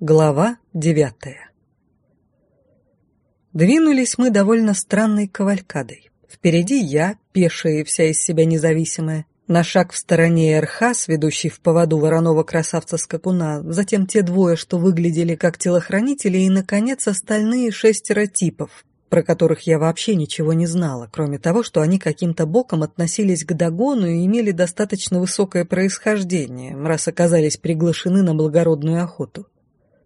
Глава девятая Двинулись мы довольно странной кавалькадой. Впереди я, пешая и вся из себя независимая, на шаг в стороне Эрхас, ведущий в поводу вороного красавца-скакуна, затем те двое, что выглядели как телохранители, и, наконец, остальные шестеро типов, про которых я вообще ничего не знала, кроме того, что они каким-то боком относились к Дагону и имели достаточно высокое происхождение, раз оказались приглашены на благородную охоту.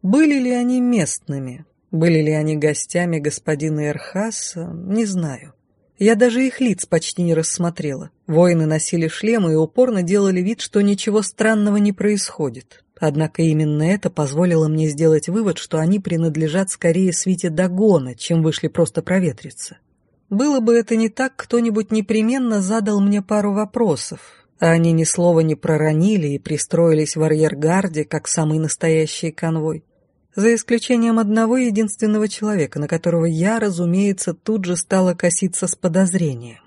Были ли они местными? Были ли они гостями господина Эрхаса? Не знаю. Я даже их лиц почти не рассмотрела. Воины носили шлемы и упорно делали вид, что ничего странного не происходит. Однако именно это позволило мне сделать вывод, что они принадлежат скорее свите Дагона, чем вышли просто проветриться. Было бы это не так, кто-нибудь непременно задал мне пару вопросов, а они ни слова не проронили и пристроились в арьергарде, как самый настоящий конвой за исключением одного единственного человека, на которого я, разумеется, тут же стала коситься с подозрением.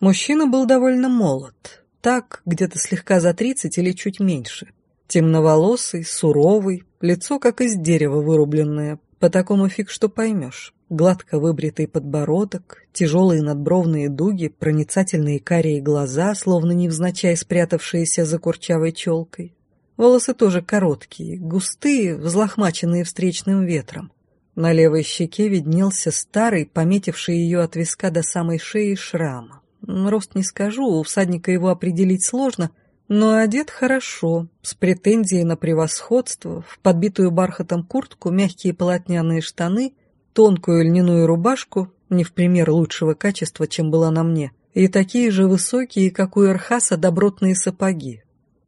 Мужчина был довольно молод, так, где-то слегка за тридцать или чуть меньше. Темноволосый, суровый, лицо как из дерева вырубленное, по такому фиг что поймешь. Гладко выбритый подбородок, тяжелые надбровные дуги, проницательные карие глаза, словно невзначай спрятавшиеся за курчавой челкой, Волосы тоже короткие, густые, взлохмаченные встречным ветром. На левой щеке виднелся старый, пометивший ее от виска до самой шеи шрам. Рост не скажу, у всадника его определить сложно, но одет хорошо, с претензией на превосходство, в подбитую бархатом куртку, мягкие полотняные штаны, тонкую льняную рубашку, не в пример лучшего качества, чем была на мне, и такие же высокие, как у Эрхаса, добротные сапоги,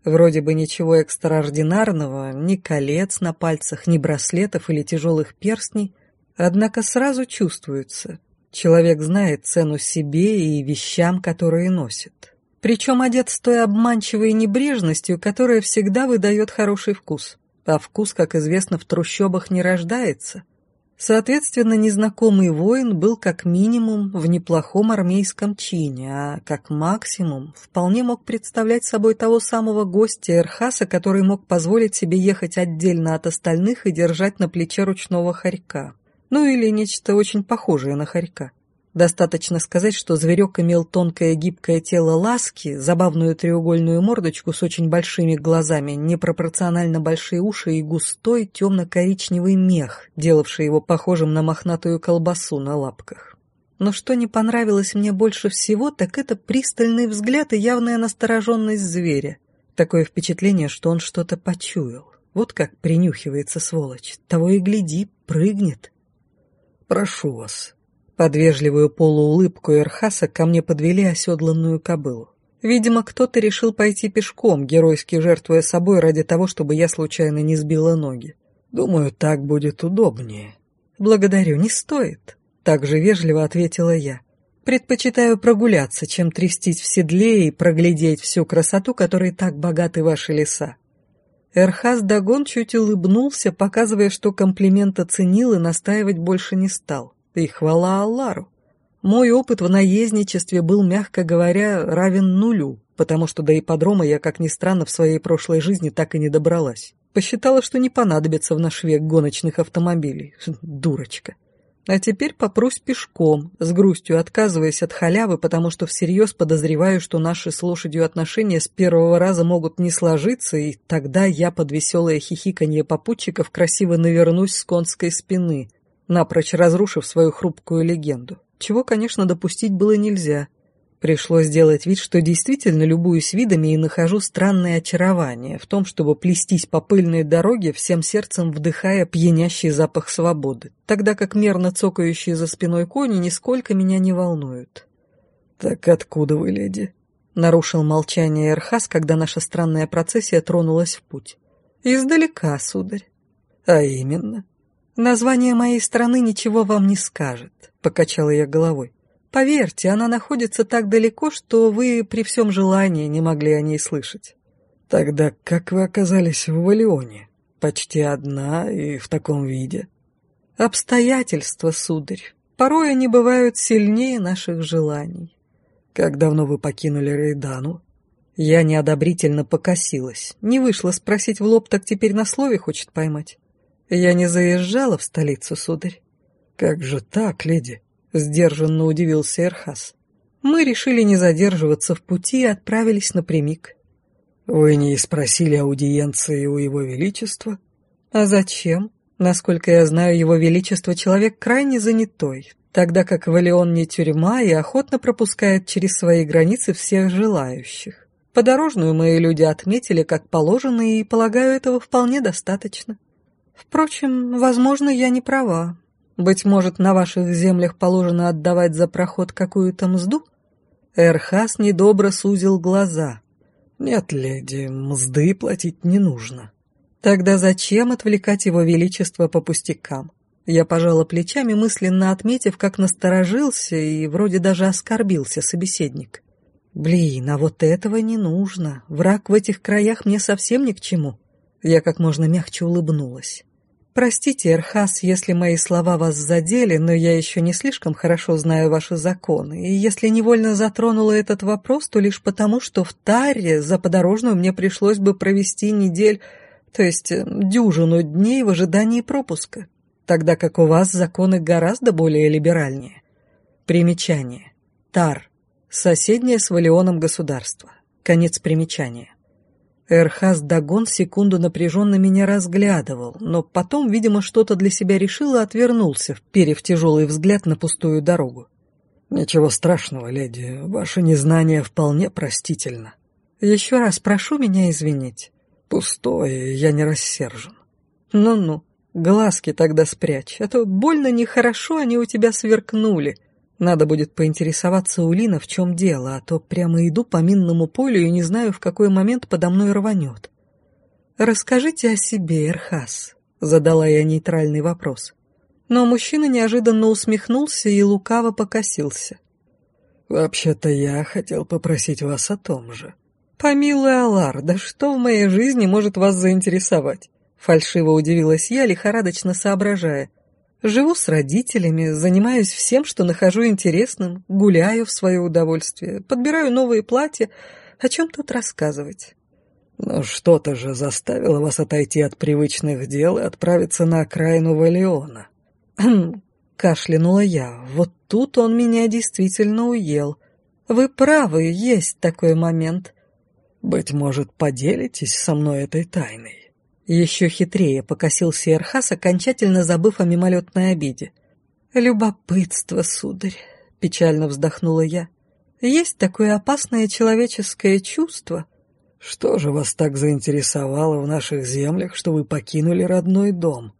Вроде бы ничего экстраординарного, ни колец на пальцах, ни браслетов или тяжелых перстней, однако сразу чувствуется. Человек знает цену себе и вещам, которые носит. Причем одет с той обманчивой небрежностью, которая всегда выдает хороший вкус. А вкус, как известно, в трущобах не рождается – Соответственно, незнакомый воин был как минимум в неплохом армейском чине, а как максимум вполне мог представлять собой того самого гостя Эрхаса, который мог позволить себе ехать отдельно от остальных и держать на плече ручного хорька. Ну или нечто очень похожее на хорька. Достаточно сказать, что зверек имел тонкое гибкое тело ласки, забавную треугольную мордочку с очень большими глазами, непропорционально большие уши и густой темно-коричневый мех, делавший его похожим на мохнатую колбасу на лапках. Но что не понравилось мне больше всего, так это пристальный взгляд и явная настороженность зверя. Такое впечатление, что он что-то почуял. Вот как принюхивается сволочь. Того и гляди, прыгнет. «Прошу вас», под вежливую полуулыбку Эрхаса ко мне подвели оседланную кобылу. Видимо, кто-то решил пойти пешком, геройски жертвуя собой ради того, чтобы я случайно не сбила ноги. Думаю, так будет удобнее. Благодарю, не стоит. Так же вежливо ответила я. Предпочитаю прогуляться, чем трястись в седле и проглядеть всю красоту, которой так богаты ваши леса. Эрхас Дагон чуть улыбнулся, показывая, что комплимент оценил и настаивать больше не стал. И хвала Аллару. Мой опыт в наездничестве был, мягко говоря, равен нулю, потому что до ипподрома я, как ни странно, в своей прошлой жизни так и не добралась. Посчитала, что не понадобится в наш век гоночных автомобилей. Дурочка. А теперь попрусь пешком, с грустью отказываясь от халявы, потому что всерьез подозреваю, что наши с лошадью отношения с первого раза могут не сложиться, и тогда я под веселое хихиканье попутчиков красиво навернусь с конской спины, напрочь разрушив свою хрупкую легенду, чего, конечно, допустить было нельзя. Пришлось сделать вид, что действительно любуюсь видами и нахожу странное очарование в том, чтобы плестись по пыльной дороге, всем сердцем вдыхая пьянящий запах свободы, тогда как мерно цокающие за спиной кони нисколько меня не волнуют. «Так откуда вы, леди?» — нарушил молчание Эрхас, когда наша странная процессия тронулась в путь. «Издалека, сударь». «А именно?» «Название моей страны ничего вам не скажет», — покачала я головой. «Поверьте, она находится так далеко, что вы при всем желании не могли о ней слышать». «Тогда как вы оказались в Валионе? Почти одна и в таком виде?» «Обстоятельства, сударь. Порой они бывают сильнее наших желаний». «Как давно вы покинули Рейдану?» Я неодобрительно покосилась. Не вышло спросить в лоб, так теперь на слове хочет поймать. Я не заезжала в столицу, сударь. Как же так, леди? Сдержанно удивился Эрхас. Мы решили не задерживаться в пути и отправились напрямик. Вы не спросили аудиенции у его величества? А зачем? Насколько я знаю, его величество человек крайне занятой, тогда как Валион не тюрьма и охотно пропускает через свои границы всех желающих. Подорожную мои люди отметили как положено, и, полагаю, этого вполне достаточно. Впрочем, возможно, я не права. Быть может, на ваших землях положено отдавать за проход какую-то мзду? Эрхас недобро сузил глаза. Нет, леди, мзды платить не нужно. Тогда зачем отвлекать его величество по пустякам? Я пожала плечами, мысленно отметив, как насторожился и вроде даже оскорбился собеседник. Блин, а вот этого не нужно. Враг в этих краях мне совсем ни к чему. Я как можно мягче улыбнулась. Простите, Эрхас, если мои слова вас задели, но я еще не слишком хорошо знаю ваши законы, и если невольно затронула этот вопрос, то лишь потому, что в Таре за подорожную мне пришлось бы провести недель, то есть э, дюжину дней в ожидании пропуска, тогда как у вас законы гораздо более либеральнее. Примечание. Тар. Соседнее с Валионом государство. Конец примечания. Эрхаз Дагон секунду напряженно меня разглядывал, но потом, видимо, что-то для себя решил и отвернулся, вперев тяжелый взгляд на пустую дорогу. «Ничего страшного, леди, ваше незнание вполне простительно». «Еще раз прошу меня извинить». «Пустое, я не рассержен». «Ну-ну, глазки тогда спрячь, а то больно нехорошо они у тебя сверкнули», надо будет поинтересоваться у Лина, в чем дело, а то прямо иду по минному полю и не знаю, в какой момент подо мной рванет. «Расскажите о себе, Эрхас», — задала я нейтральный вопрос. Но мужчина неожиданно усмехнулся и лукаво покосился. «Вообще-то я хотел попросить вас о том же». «Помилуй, Алар, да что в моей жизни может вас заинтересовать?» Фальшиво удивилась я, лихорадочно соображая. Живу с родителями, занимаюсь всем, что нахожу интересным, гуляю в свое удовольствие, подбираю новые платья. О чем тут рассказывать? Но что-то же заставило вас отойти от привычных дел и отправиться на окраину Валиона. Кашлянула я. Вот тут он меня действительно уел. Вы правы, есть такой момент. Быть может, поделитесь со мной этой тайной? Еще хитрее покосился Эрхас, окончательно забыв о мимолетной обиде. «Любопытство, сударь», — печально вздохнула я. «Есть такое опасное человеческое чувство». «Что же вас так заинтересовало в наших землях, что вы покинули родной дом?»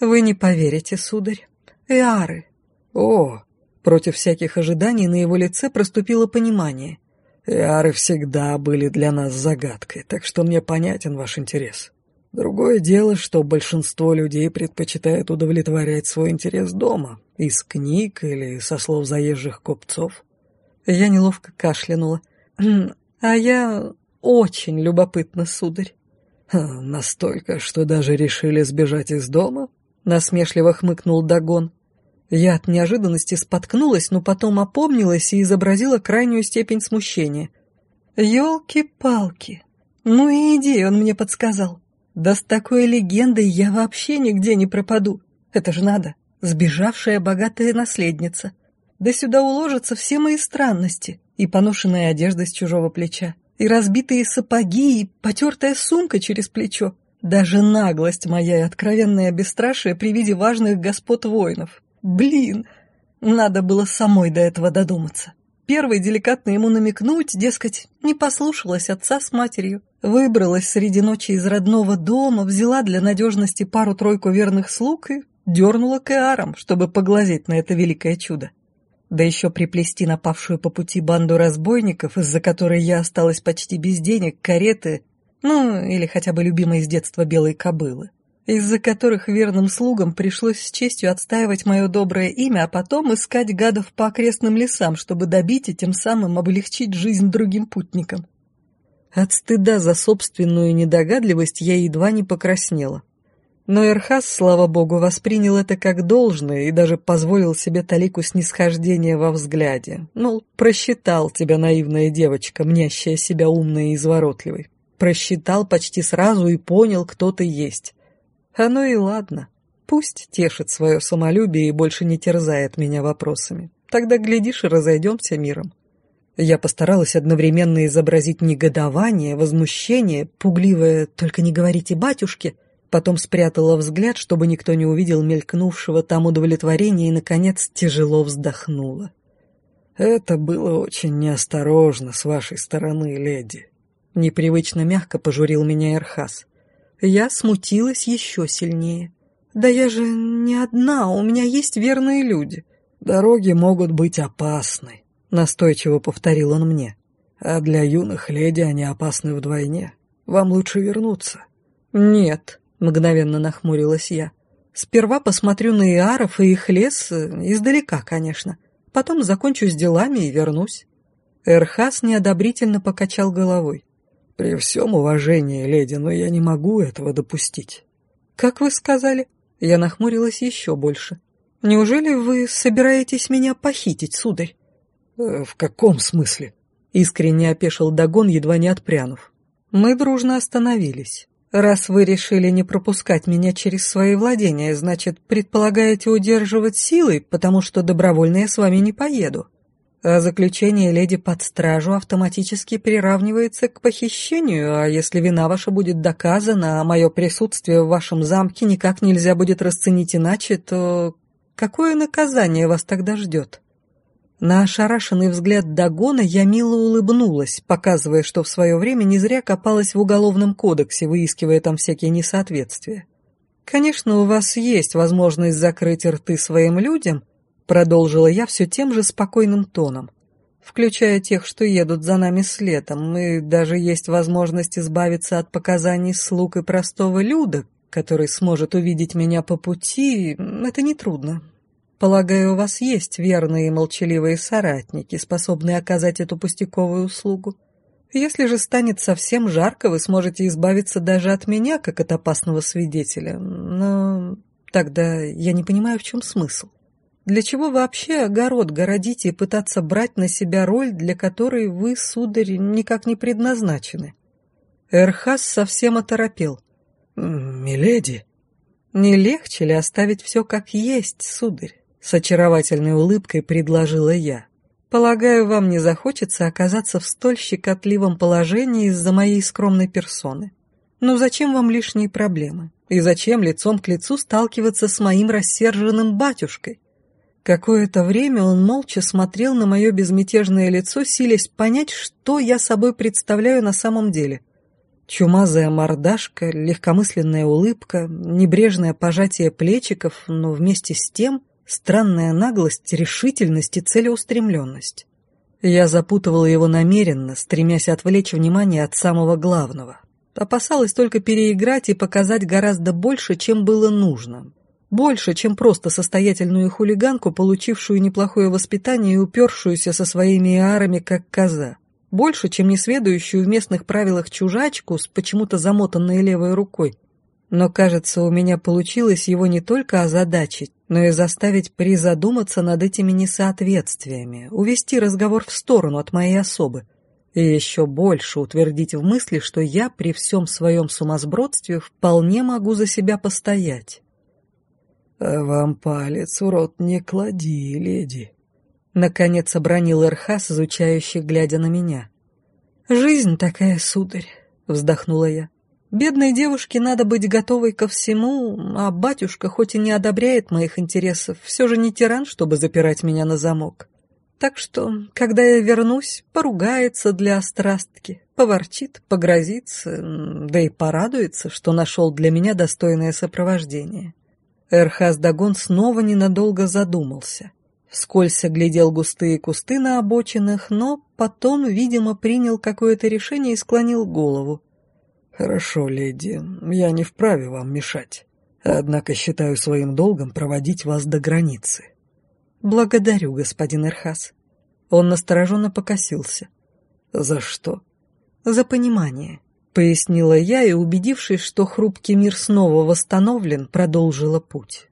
«Вы не поверите, сударь. Эары». «О!» Против всяких ожиданий на его лице проступило понимание. «Эары всегда были для нас загадкой, так что мне понятен ваш интерес». Другое дело, что большинство людей предпочитает удовлетворять свой интерес дома, из книг или со слов заезжих купцов. Я неловко кашлянула. А я очень любопытна, сударь. «Настолько, что даже решили сбежать из дома?» — насмешливо хмыкнул Дагон. Я от неожиданности споткнулась, но потом опомнилась и изобразила крайнюю степень смущения. «Елки-палки! Ну и идею он мне подсказал. Да с такой легендой я вообще нигде не пропаду. Это же надо. Сбежавшая богатая наследница. Да сюда уложатся все мои странности. И поношенная одежда с чужого плеча, и разбитые сапоги, и потертая сумка через плечо. Даже наглость моя и откровенное бесстрашие при виде важных господ воинов. Блин, надо было самой до этого додуматься. Первой деликатно ему намекнуть, дескать, не послушалась отца с матерью. Выбралась среди ночи из родного дома, взяла для надежности пару-тройку верных слуг и дернула к Эарам, чтобы поглазеть на это великое чудо. Да еще приплести напавшую по пути банду разбойников, из-за которой я осталась почти без денег, кареты, ну, или хотя бы любимой с детства белой кобылы из-за которых верным слугам пришлось с честью отстаивать мое доброе имя, а потом искать гадов по окрестным лесам, чтобы добить и тем самым облегчить жизнь другим путникам. От стыда за собственную недогадливость я едва не покраснела. Но Эрхас, слава богу, воспринял это как должное и даже позволил себе талику снисхождения во взгляде. Мол, просчитал тебя, наивная девочка, мнящая себя умной и изворотливой. Просчитал почти сразу и понял, кто ты есть. Оно и ладно. Пусть тешит свое самолюбие и больше не терзает меня вопросами. Тогда, глядишь, и разойдемся миром. Я постаралась одновременно изобразить негодование, возмущение, пугливое «только не говорите батюшке», потом спрятала взгляд, чтобы никто не увидел мелькнувшего там удовлетворения и, наконец, тяжело вздохнула. «Это было очень неосторожно с вашей стороны, леди», — непривычно мягко пожурил меня Эрхас. Я смутилась еще сильнее. «Да я же не одна, у меня есть верные люди». «Дороги могут быть опасны», — настойчиво повторил он мне. «А для юных леди они опасны вдвойне. Вам лучше вернуться». «Нет», — мгновенно нахмурилась я. «Сперва посмотрю на Иаров и их лес, э, издалека, конечно. Потом закончу с делами и вернусь». Эрхас неодобрительно покачал головой. «При всем уважении, леди, но я не могу этого допустить». «Как вы сказали?» Я нахмурилась еще больше. «Неужели вы собираетесь меня похитить, сударь?» «Э, «В каком смысле?» Искренне опешил Дагон, едва не отпрянув. Мы дружно остановились. «Раз вы решили не пропускать меня через свои владения, значит, предполагаете удерживать силой, потому что добровольно я с вами не поеду. А заключение леди под стражу автоматически приравнивается к похищению, а если вина ваша будет доказана, а мое присутствие в вашем замке никак нельзя будет расценить иначе, то какое наказание вас тогда ждет?» На ошарашенный взгляд Дагона я мило улыбнулась, показывая, что в свое время не зря копалась в Уголовном кодексе, выискивая там всякие несоответствия. «Конечно, у вас есть возможность закрыть рты своим людям», продолжила я все тем же спокойным тоном, включая тех, что едут за нами следом, и даже есть возможность избавиться от показаний слуг и простого люда, который сможет увидеть меня по пути, это нетрудно. Полагаю, у вас есть верные и молчаливые соратники, способные оказать эту пустяковую услугу. Если же станет совсем жарко, вы сможете избавиться даже от меня, как от опасного свидетеля. Но тогда я не понимаю, в чем смысл. Для чего вообще огород городить и пытаться брать на себя роль, для которой вы, сударь, никак не предназначены? Эрхас совсем оторопел. «Миледи!» «Не легче ли оставить все как есть, сударь? С очаровательной улыбкой предложила я. Полагаю, вам не захочется оказаться в столь щекотливом положении из-за моей скромной персоны. Но зачем вам лишние проблемы? И зачем лицом к лицу сталкиваться с моим рассерженным батюшкой? Какое-то время он молча смотрел на мое безмятежное лицо, силясь понять, что я собой представляю на самом деле. Чумазая мордашка, легкомысленная улыбка, небрежное пожатие плечиков, но вместе с тем Странная наглость, решительность и целеустремленность. Я запутывала его намеренно, стремясь отвлечь внимание от самого главного. Опасалась только переиграть и показать гораздо больше, чем было нужно. Больше, чем просто состоятельную хулиганку, получившую неплохое воспитание и упершуюся со своими иарами, как коза. Больше, чем несведущую в местных правилах чужачку с почему-то замотанной левой рукой, но, кажется, у меня получилось его не только озадачить, но и заставить призадуматься над этими несоответствиями, увести разговор в сторону от моей особы и еще больше утвердить в мысли, что я при всем своем сумасбродстве вполне могу за себя постоять. «А «Вам палец в рот не клади, леди», — наконец обронил Эрхас, изучающий, глядя на меня. «Жизнь такая, сударь», — вздохнула я. Бедной девушке надо быть готовой ко всему, а батюшка, хоть и не одобряет моих интересов, все же не тиран, чтобы запирать меня на замок. Так что, когда я вернусь, поругается для острастки, поворчит, погрозится, да и порадуется, что нашел для меня достойное сопровождение. Эрхаз Дагон снова ненадолго задумался. Вскользь оглядел густые кусты на обочинах, но потом, видимо, принял какое-то решение и склонил голову. «Хорошо, леди, я не вправе вам мешать. Однако считаю своим долгом проводить вас до границы». «Благодарю, господин Эрхас». Он настороженно покосился. «За что?» «За понимание», — пояснила я и, убедившись, что хрупкий мир снова восстановлен, продолжила путь.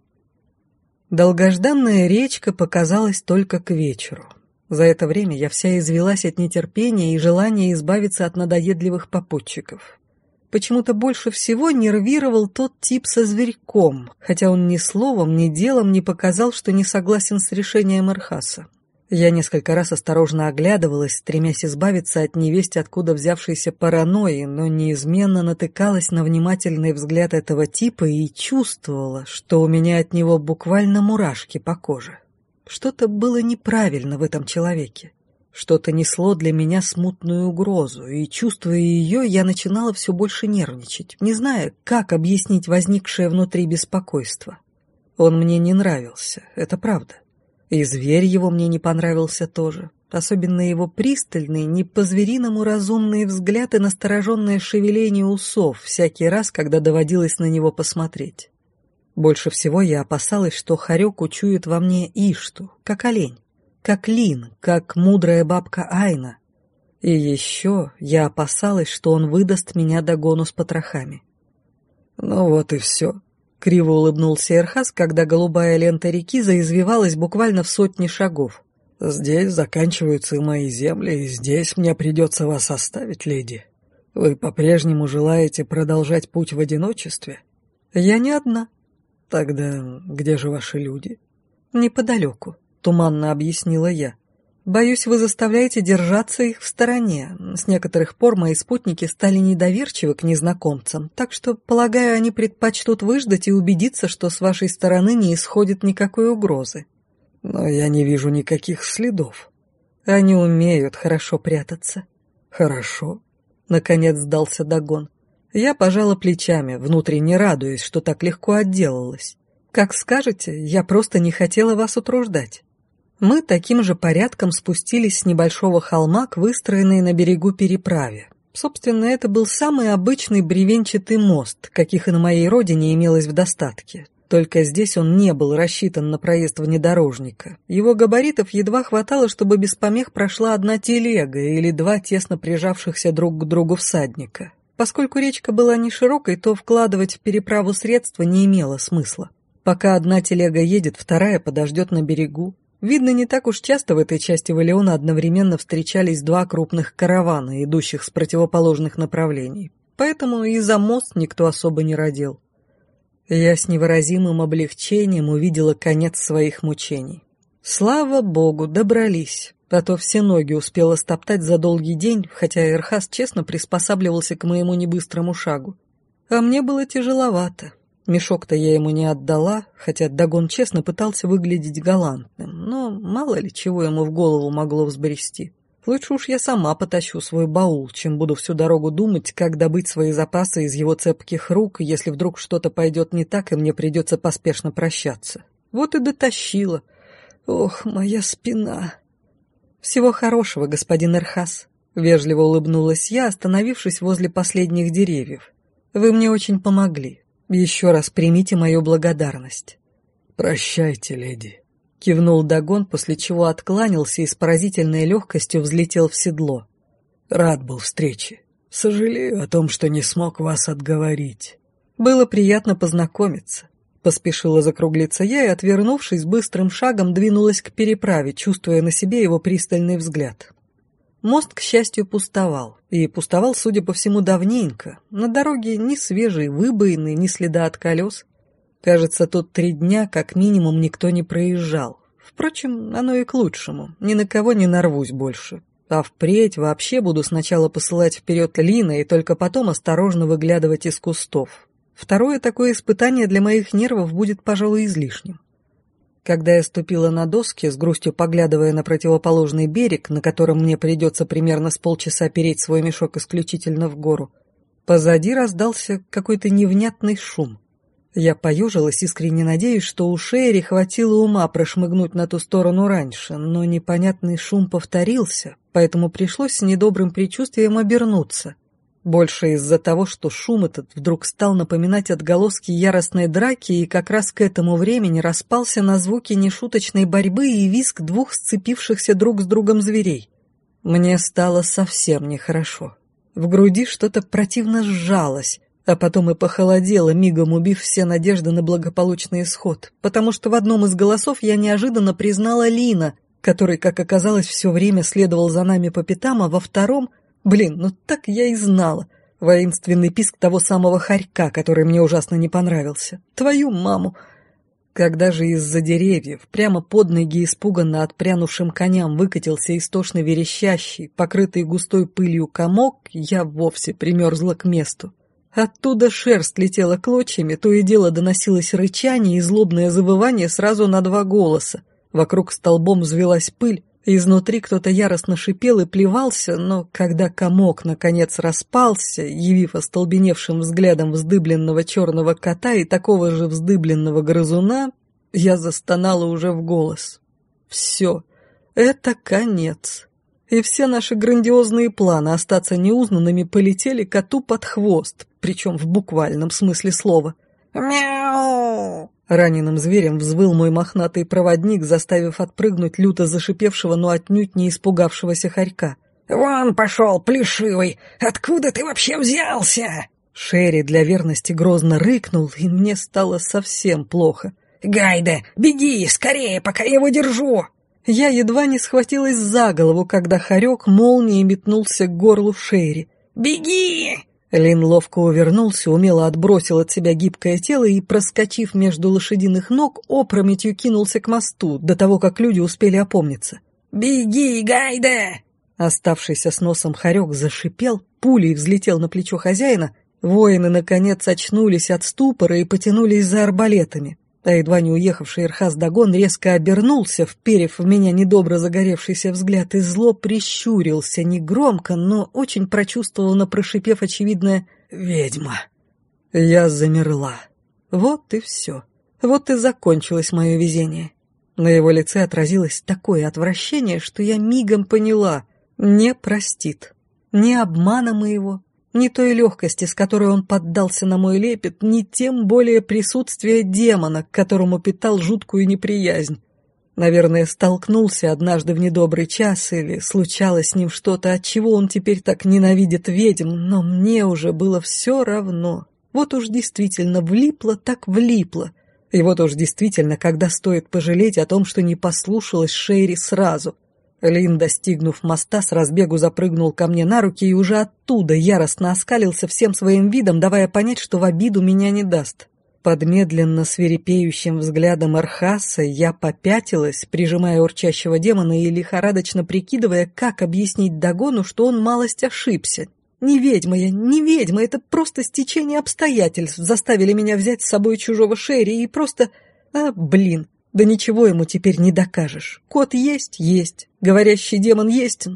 Долгожданная речка показалась только к вечеру. За это время я вся извелась от нетерпения и желания избавиться от надоедливых попутчиков. Почему-то больше всего нервировал тот тип со зверьком, хотя он ни словом, ни делом не показал, что не согласен с решением Архаса. Я несколько раз осторожно оглядывалась, стремясь избавиться от невесть, откуда взявшейся паранойи, но неизменно натыкалась на внимательный взгляд этого типа и чувствовала, что у меня от него буквально мурашки по коже. Что-то было неправильно в этом человеке. Что-то несло для меня смутную угрозу, и, чувствуя ее, я начинала все больше нервничать, не зная, как объяснить возникшее внутри беспокойство. Он мне не нравился, это правда. И зверь его мне не понравился тоже. Особенно его пристальный, не по-звериному разумный взгляд и настороженное шевеление усов всякий раз, когда доводилось на него посмотреть. Больше всего я опасалась, что Харек учует во мне Ишту, как олень, как Лин, как мудрая бабка Айна. И еще я опасалась, что он выдаст меня догону с потрохами. Ну вот и все. Криво улыбнулся Эрхас, когда голубая лента реки заизвивалась буквально в сотни шагов. «Здесь заканчиваются мои земли, и здесь мне придется вас оставить, леди. Вы по-прежнему желаете продолжать путь в одиночестве?» «Я не одна». «Тогда где же ваши люди?» «Неподалеку», — туманно объяснила я. Боюсь, вы заставляете держаться их в стороне. С некоторых пор мои спутники стали недоверчивы к незнакомцам, так что, полагаю, они предпочтут выждать и убедиться, что с вашей стороны не исходит никакой угрозы. Но я не вижу никаких следов. Они умеют хорошо прятаться. Хорошо. Наконец сдался Дагон. Я пожала плечами, внутренне радуясь, что так легко отделалась. Как скажете, я просто не хотела вас утруждать. Мы таким же порядком спустились с небольшого холма к выстроенной на берегу переправе. Собственно, это был самый обычный бревенчатый мост, каких и на моей родине имелось в достатке. Только здесь он не был рассчитан на проезд внедорожника. Его габаритов едва хватало, чтобы без помех прошла одна телега или два тесно прижавшихся друг к другу всадника. Поскольку речка была не широкой, то вкладывать в переправу средства не имело смысла. Пока одна телега едет, вторая подождет на берегу. Видно, не так уж часто в этой части Валиона одновременно встречались два крупных каравана, идущих с противоположных направлений. Поэтому и за мост никто особо не родил. Я с невыразимым облегчением увидела конец своих мучений. Слава богу, добрались, а то все ноги успела стоптать за долгий день, хотя Эрхас честно приспосабливался к моему небыстрому шагу. А мне было тяжеловато. Мешок-то я ему не отдала, хотя Дагон честно пытался выглядеть галантным, но мало ли чего ему в голову могло взбрести. Лучше уж я сама потащу свой баул, чем буду всю дорогу думать, как добыть свои запасы из его цепких рук, если вдруг что-то пойдет не так, и мне придется поспешно прощаться. Вот и дотащила. Ох, моя спина. Всего хорошего, господин Эрхас. Вежливо улыбнулась я, остановившись возле последних деревьев. Вы мне очень помогли. Еще раз примите мою благодарность». «Прощайте, леди», — кивнул Дагон, после чего откланялся и с поразительной легкостью взлетел в седло. «Рад был встрече. Сожалею о том, что не смог вас отговорить». «Было приятно познакомиться», — поспешила закруглиться я и, отвернувшись, быстрым шагом двинулась к переправе, чувствуя на себе его пристальный взгляд. Мост, к счастью, пустовал. И пустовал, судя по всему, давненько. На дороге ни свежие выбоины, ни следа от колес. Кажется, тут три дня как минимум никто не проезжал. Впрочем, оно и к лучшему. Ни на кого не нарвусь больше. А впредь вообще буду сначала посылать вперед Лина и только потом осторожно выглядывать из кустов. Второе такое испытание для моих нервов будет, пожалуй, излишним. Когда я ступила на доски, с грустью поглядывая на противоположный берег, на котором мне придется примерно с полчаса переть свой мешок исключительно в гору, позади раздался какой-то невнятный шум. Я поежилась, искренне надеясь, что у Шерри хватило ума прошмыгнуть на ту сторону раньше, но непонятный шум повторился, поэтому пришлось с недобрым предчувствием обернуться — больше из-за того, что шум этот вдруг стал напоминать отголоски яростной драки и как раз к этому времени распался на звуки нешуточной борьбы и визг двух сцепившихся друг с другом зверей. Мне стало совсем нехорошо. В груди что-то противно сжалось, а потом и похолодело, мигом убив все надежды на благополучный исход, потому что в одном из голосов я неожиданно признала Лина, который, как оказалось, все время следовал за нами по пятам, а во втором Блин, ну так я и знала. Воинственный писк того самого хорька, который мне ужасно не понравился. Твою маму! Когда же из-за деревьев прямо под ноги испуганно отпрянувшим коням выкатился истошно верещащий, покрытый густой пылью комок, я вовсе примерзла к месту. Оттуда шерсть летела клочьями, то и дело доносилось рычание и злобное завывание сразу на два голоса. Вокруг столбом взвелась пыль, Изнутри кто-то яростно шипел и плевался, но когда комок наконец распался, явив остолбеневшим взглядом вздыбленного черного кота и такого же вздыбленного грызуна, я застонала уже в голос. Все, это конец. И все наши грандиозные планы остаться неузнанными полетели коту под хвост, причем в буквальном смысле слова. «Мяу!» Раненым зверем взвыл мой мохнатый проводник, заставив отпрыгнуть люто зашипевшего, но отнюдь не испугавшегося хорька. «Вон пошел, плешивый! Откуда ты вообще взялся?» Шерри для верности грозно рыкнул, и мне стало совсем плохо. «Гайда, беги, скорее, пока я его держу!» Я едва не схватилась за голову, когда хорек молнией метнулся к горлу Шерри. «Беги!» Лин ловко увернулся, умело отбросил от себя гибкое тело и, проскочив между лошадиных ног, опрометью кинулся к мосту, до того, как люди успели опомниться. «Беги, Гайда!» Оставшийся с носом хорек зашипел, пулей взлетел на плечо хозяина, воины, наконец, очнулись от ступора и потянулись за арбалетами а едва не уехавший Ирхаз Дагон резко обернулся, вперев в меня недобро загоревшийся взгляд, и зло прищурился, негромко, но очень прочувствованно прошипев очевидное «Ведьма». Я замерла. Вот и все. Вот и закончилось мое везение. На его лице отразилось такое отвращение, что я мигом поняла — не простит. Ни обмана моего, ни той легкости, с которой он поддался на мой лепет, ни тем более присутствия демона, к которому питал жуткую неприязнь. Наверное, столкнулся однажды в недобрый час или случалось с ним что-то, от чего он теперь так ненавидит ведьм, но мне уже было все равно. Вот уж действительно влипло так влипло. И вот уж действительно, когда стоит пожалеть о том, что не послушалась Шейри сразу — Лин, достигнув моста, с разбегу запрыгнул ко мне на руки и уже оттуда яростно оскалился всем своим видом, давая понять, что в обиду меня не даст. Под медленно свирепеющим взглядом Архаса я попятилась, прижимая урчащего демона и лихорадочно прикидывая, как объяснить Дагону, что он малость ошибся. Не ведьма я, не ведьма, это просто стечение обстоятельств заставили меня взять с собой чужого Шерри и просто... А, блин, да ничего ему теперь не докажешь. Кот есть, есть. Говорящий демон есть.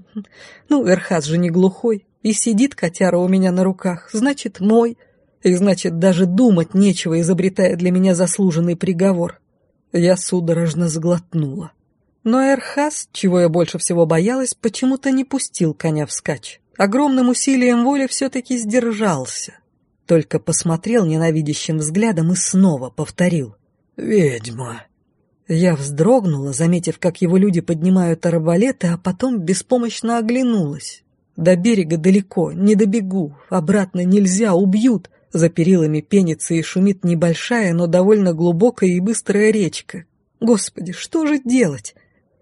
Ну, Эрхаз же не глухой. И сидит котяра у меня на руках. Значит, мой. И значит, даже думать нечего, изобретая для меня заслуженный приговор. Я судорожно сглотнула. Но Эрхаз, чего я больше всего боялась, почему-то не пустил коня вскачь. Огромным усилием воли все-таки сдержался. Только посмотрел ненавидящим взглядом и снова повторил. «Ведьма». Я вздрогнула, заметив, как его люди поднимают арбалеты, а потом беспомощно оглянулась. До берега далеко, не добегу, обратно нельзя, убьют. За перилами пенится и шумит небольшая, но довольно глубокая и быстрая речка. Господи, что же делать?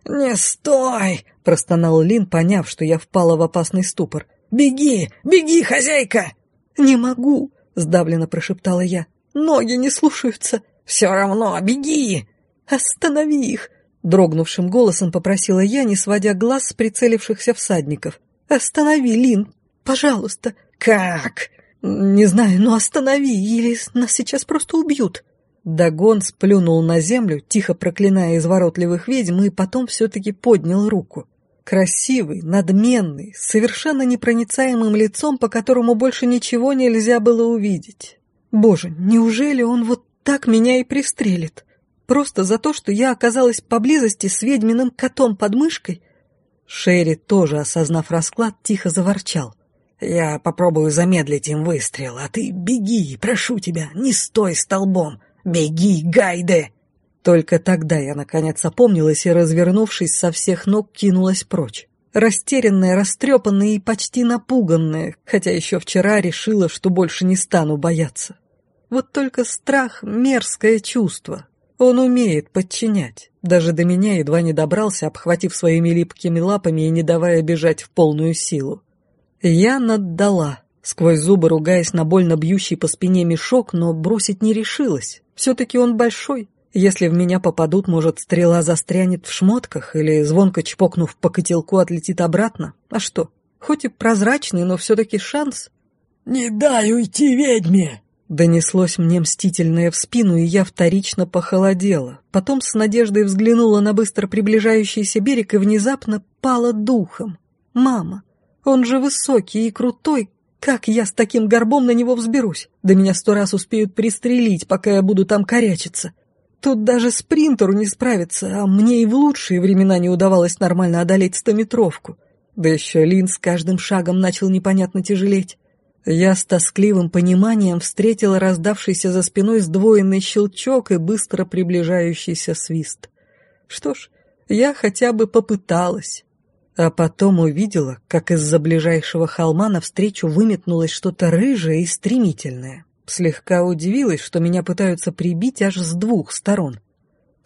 «Не стой!» — простонал Лин, поняв, что я впала в опасный ступор. «Беги! Беги, хозяйка!» «Не могу!» — сдавленно прошептала я. «Ноги не слушаются!» «Все равно, беги!» «Останови их!» — дрогнувшим голосом попросила я, не сводя глаз с прицелившихся всадников. «Останови, Лин! Пожалуйста!» «Как?» «Не знаю, но останови, или нас сейчас просто убьют!» Дагон сплюнул на землю, тихо проклиная изворотливых ведьм, и потом все-таки поднял руку. Красивый, надменный, совершенно непроницаемым лицом, по которому больше ничего нельзя было увидеть. Боже, неужели он вот так меня и пристрелит? Просто за то, что я оказалась поблизости с ведьминым котом под мышкой? Шерри, тоже осознав расклад, тихо заворчал. «Я попробую замедлить им выстрел, а ты беги, прошу тебя, не стой столбом! Беги, Гайде!» Только тогда я, наконец, опомнилась и, развернувшись со всех ног, кинулась прочь. Растерянная, растрепанная и почти напуганная, хотя еще вчера решила, что больше не стану бояться. Вот только страх — мерзкое чувство, он умеет подчинять. Даже до меня едва не добрался, обхватив своими липкими лапами и не давая бежать в полную силу. Я наддала. Сквозь зубы ругаясь на больно бьющий по спине мешок, но бросить не решилась. Все-таки он большой. Если в меня попадут, может, стрела застрянет в шмотках или, звонко чпокнув по котелку, отлетит обратно. А что? Хоть и прозрачный, но все-таки шанс. «Не дай уйти ведьме!» Донеслось мне мстительное в спину, и я вторично похолодела. Потом с надеждой взглянула на быстро приближающийся берег и внезапно пала духом. «Мама! Он же высокий и крутой! Как я с таким горбом на него взберусь? Да меня сто раз успеют пристрелить, пока я буду там корячиться!» Тут даже спринтеру не справиться, а мне и в лучшие времена не удавалось нормально одолеть стометровку. Да еще Лин с каждым шагом начал непонятно тяжелеть. Я с тоскливым пониманием встретила раздавшийся за спиной сдвоенный щелчок и быстро приближающийся свист. Что ж, я хотя бы попыталась. А потом увидела, как из-за ближайшего холма навстречу выметнулось что-то рыжее и стремительное. Слегка удивилась, что меня пытаются прибить аж с двух сторон.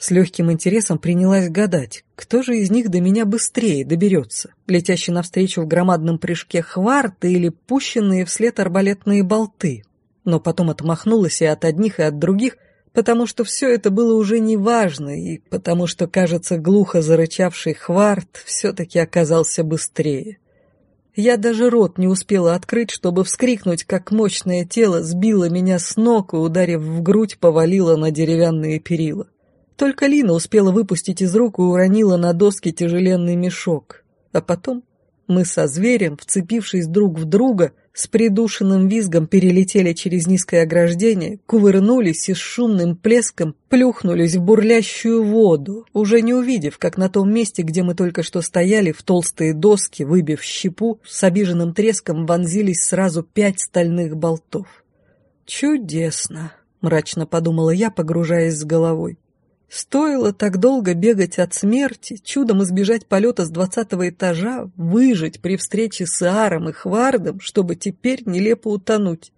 С легким интересом принялась гадать, кто же из них до меня быстрее доберется, летящий навстречу в громадном прыжке хварт или пущенные вслед арбалетные болты. Но потом отмахнулась и от одних, и от других, потому что все это было уже неважно, и потому что, кажется, глухо зарычавший хварт все-таки оказался быстрее. Я даже рот не успела открыть, чтобы вскрикнуть, как мощное тело сбило меня с ног и, ударив в грудь, повалило на деревянные перила. Только Лина успела выпустить из рук и уронила на доски тяжеленный мешок. А потом мы со зверем, вцепившись друг в друга, с придушенным визгом перелетели через низкое ограждение, кувырнулись и с шумным плеском плюхнулись в бурлящую воду, уже не увидев, как на том месте, где мы только что стояли, в толстые доски, выбив щепу, с обиженным треском вонзились сразу пять стальных болтов. «Чудесно!» — мрачно подумала я, погружаясь с головой. Стоило так долго бегать от смерти, чудом избежать полета с двадцатого этажа, выжить при встрече с Ааром и Хвардом, чтобы теперь нелепо утонуть.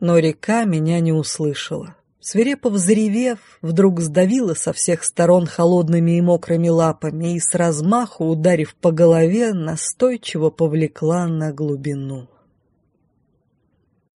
Но река меня не услышала. Свирепо взревев, вдруг сдавила со всех сторон холодными и мокрыми лапами и с размаху, ударив по голове, настойчиво повлекла на глубину.